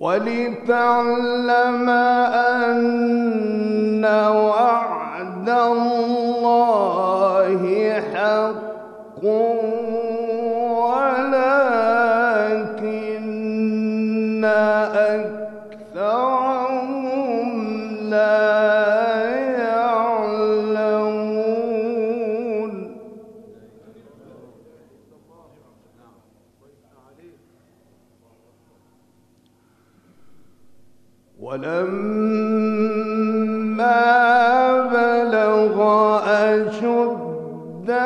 ولتعلم أن وعد الله حق.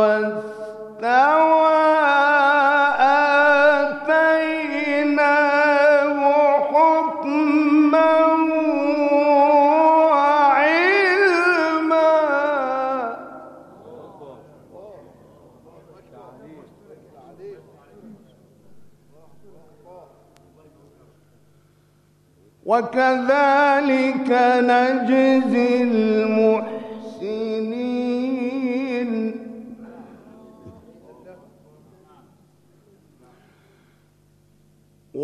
واستوى آتيناه وعلما. وكذلك نجزي المؤمنين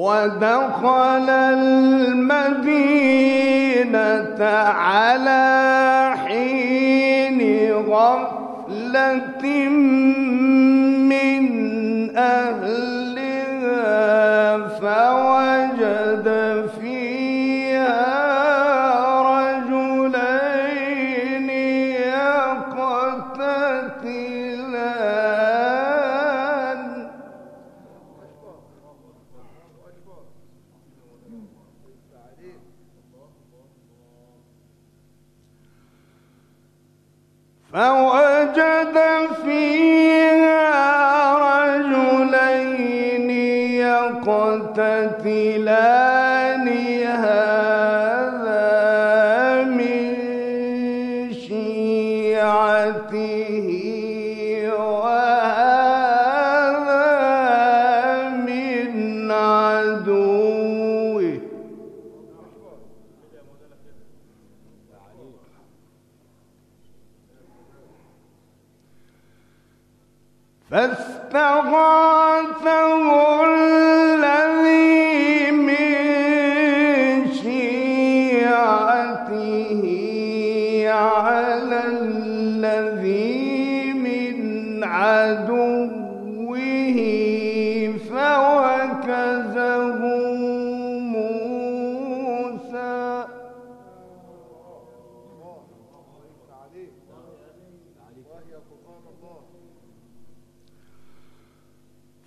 ودخل المدينة على حين غفلة من أهل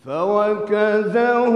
فوكزه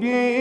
بِهِ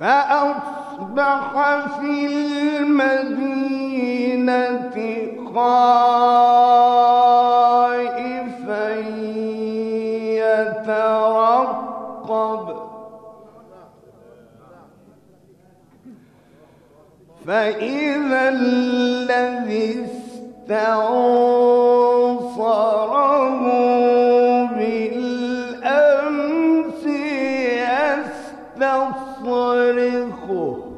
فأصبح في المدينة خائفا يترقب. فإذا الذي استنصره وارثه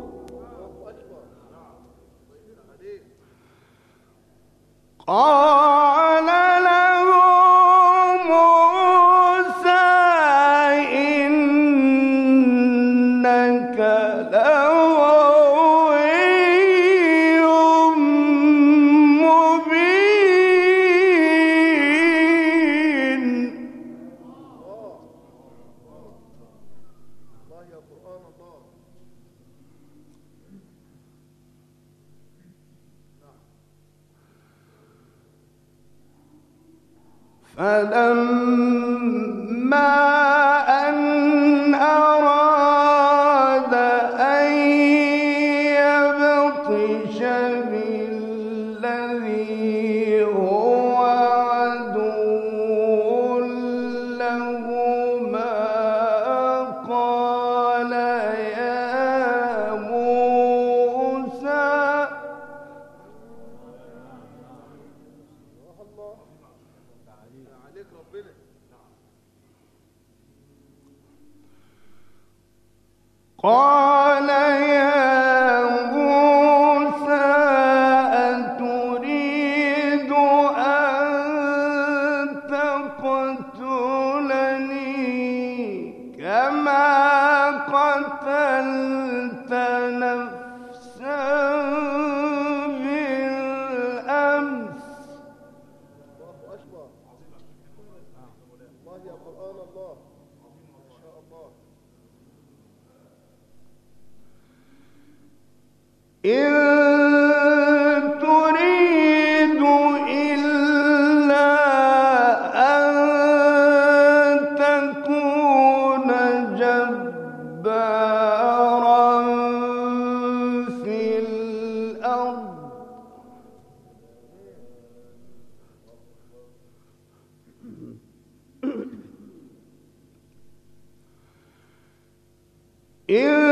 قال رحمة إن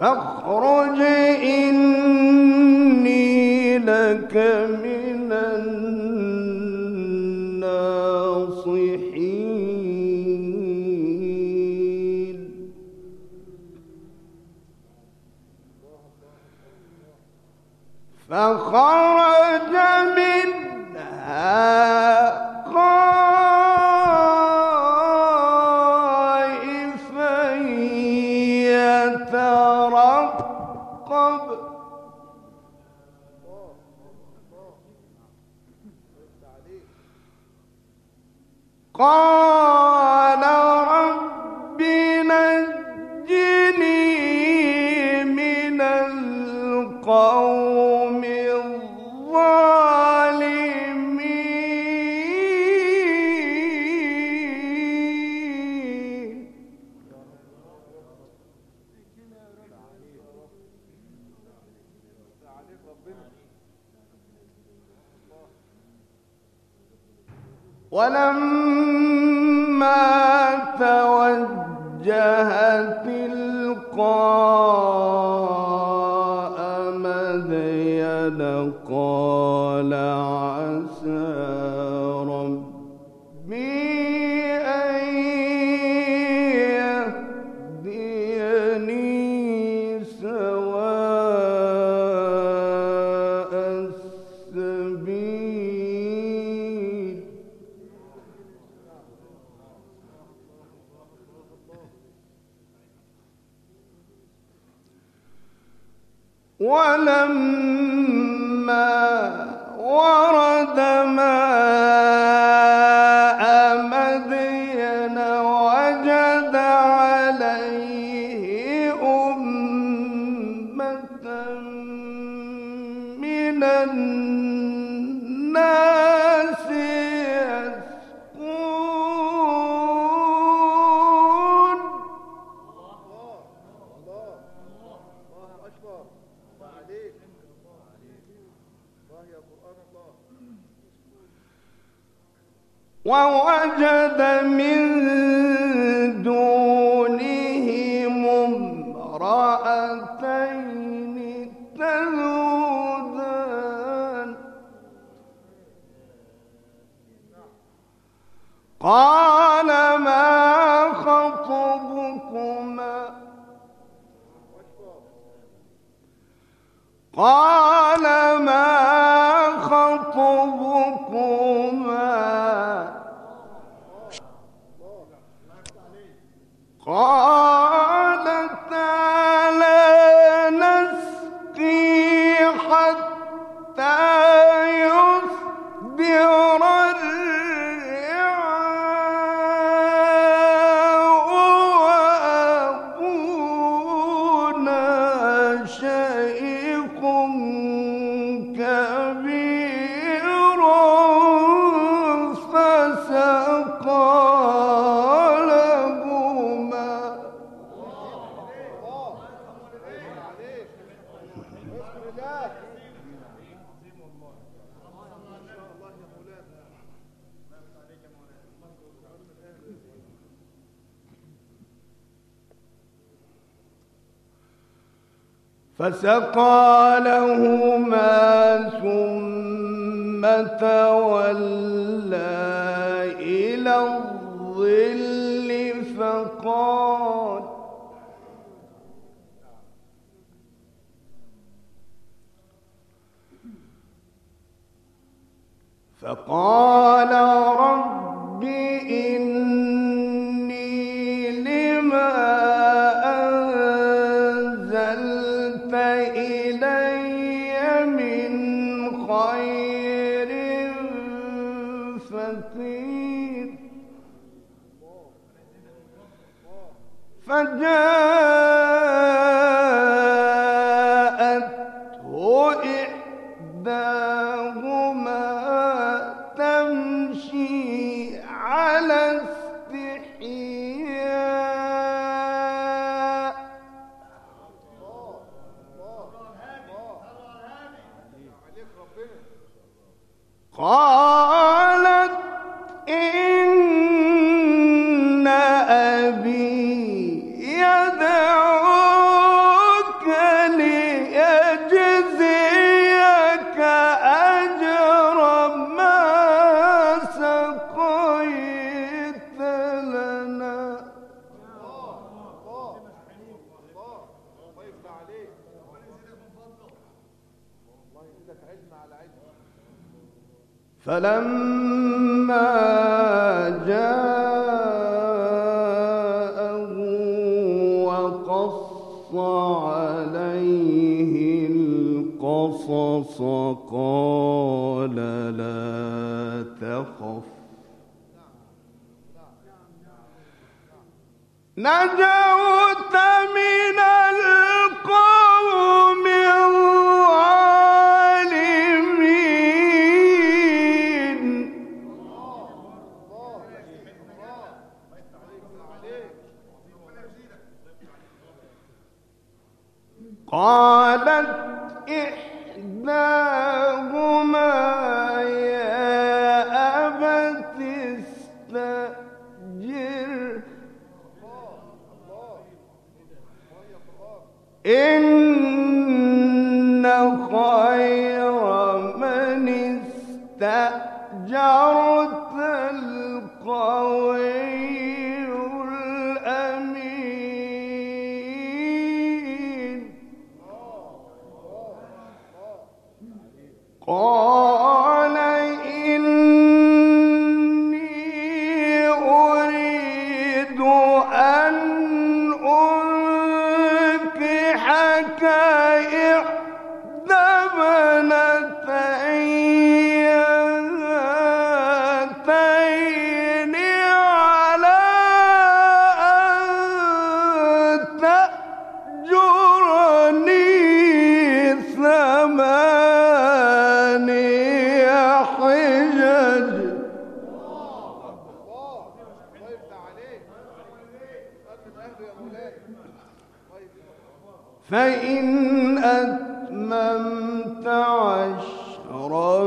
فاخرج إني قال من النار قال فسقى لهما ثم تولى إلى الظل فقال فقال رب نجوت من فإن أتممت عشرا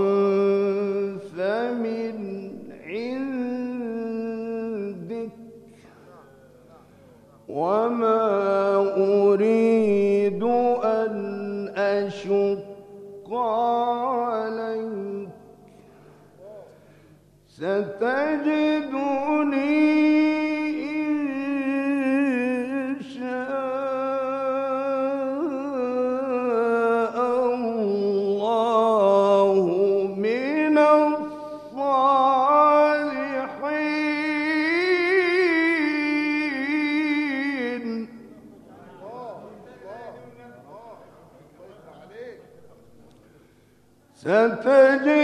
Sepeli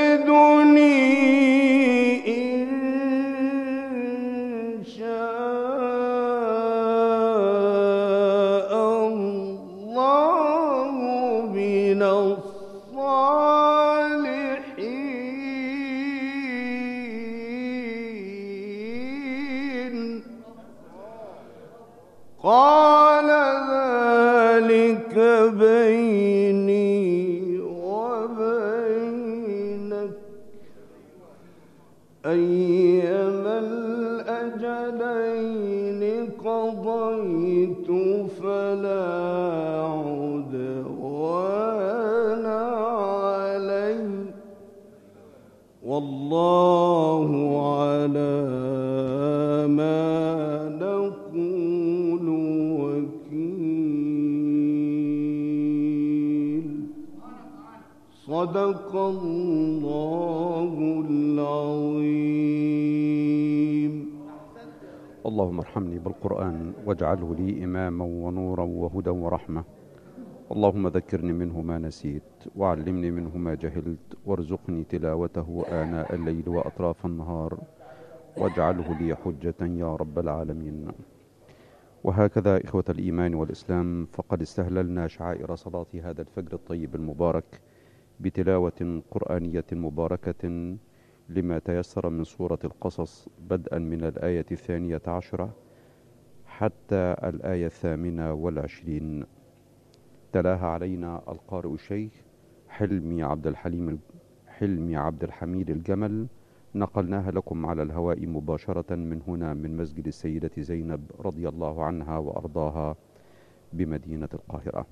أيما الأجلين قضيت فلا عدوان علي. والله على ما نقول وكيل. صدق الله. اللهم ارحمني بالقرآن واجعله لي إماما ونورا وهدى ورحمة. اللهم ذكرني منه ما نسيت وعلمني منه ما جهلت وارزقني تلاوته آناء الليل وأطراف النهار واجعله لي حجة يا رب العالمين. وهكذا إخوة الإيمان والإسلام فقد استهللنا شعائر صلاة هذا الفجر الطيب المبارك بتلاوة قرآنية مباركة لما تيسر من سورة القصص بدءا من الآية الثانية عشرة حتى الآية الثامنة والعشرين. تلاها علينا القارئ الشيخ حلمي عبد الحليم حلمي عبد الحميد الجمل. نقلناها لكم على الهواء مباشرة من هنا من مسجد السيدة زينب رضي الله عنها وأرضاها بمدينة القاهرة.